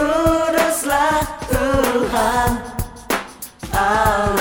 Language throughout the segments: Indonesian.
Kuduslah Tuhan. Allah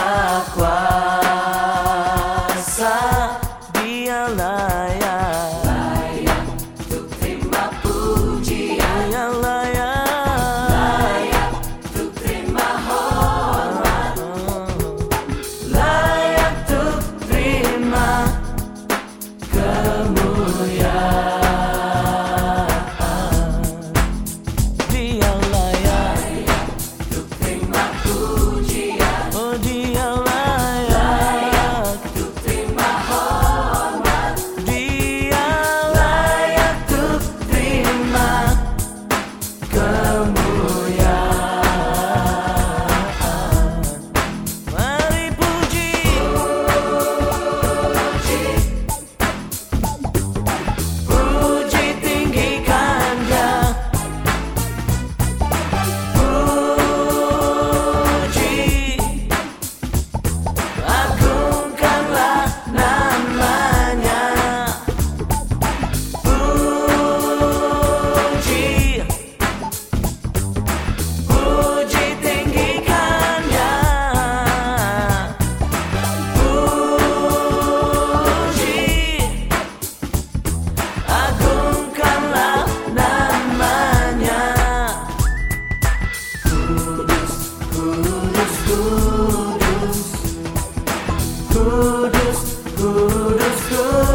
Kudus, Kudus, Kudus.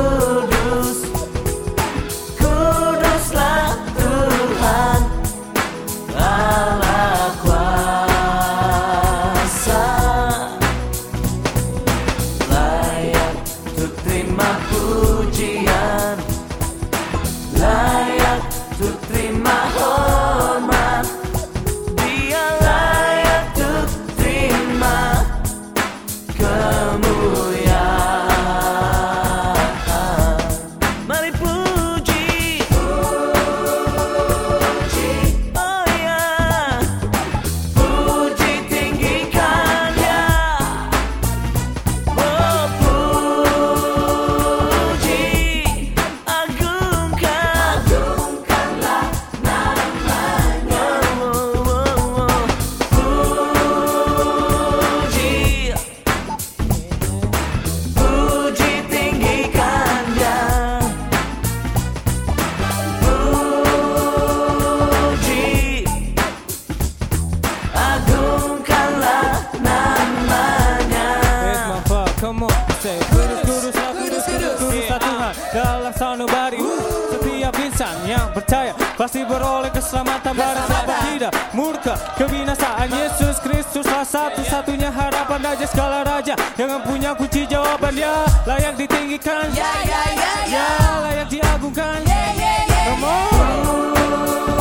Setiap insan yang percaya pasti beroleh keselamatan Bersahabat tidak murka kebinasaan. Yesus Kristuslah satu-satunya harapan Raja segala raja yang punya kunci jawaban. Ya, Dia layak ditinggikan. Ya, ya, ya, ya. ya Dia layak diagungkan. Ya, ya, ya, ya.